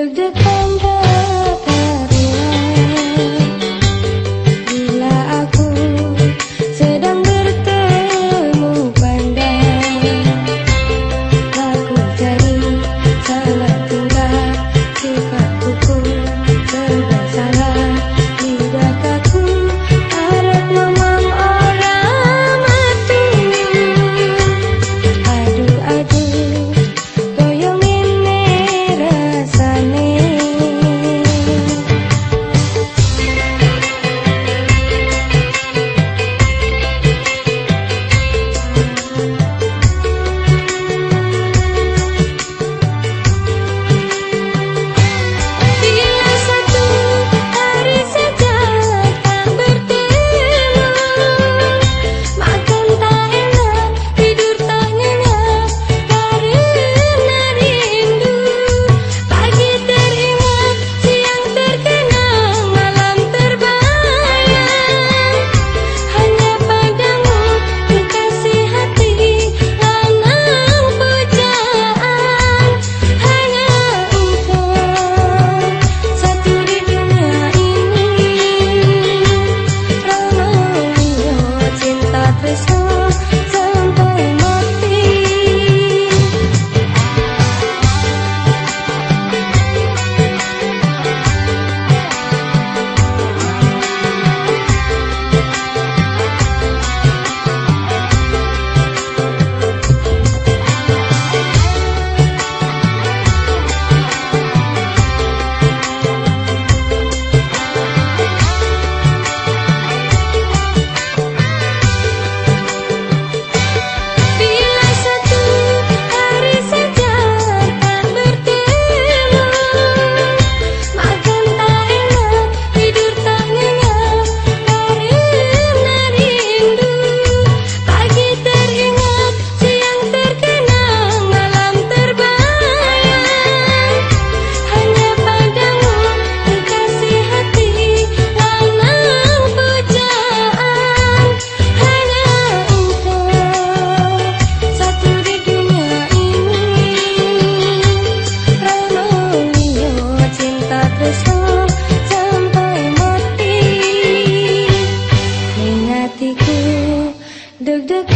The. Deg-deg